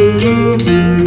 you.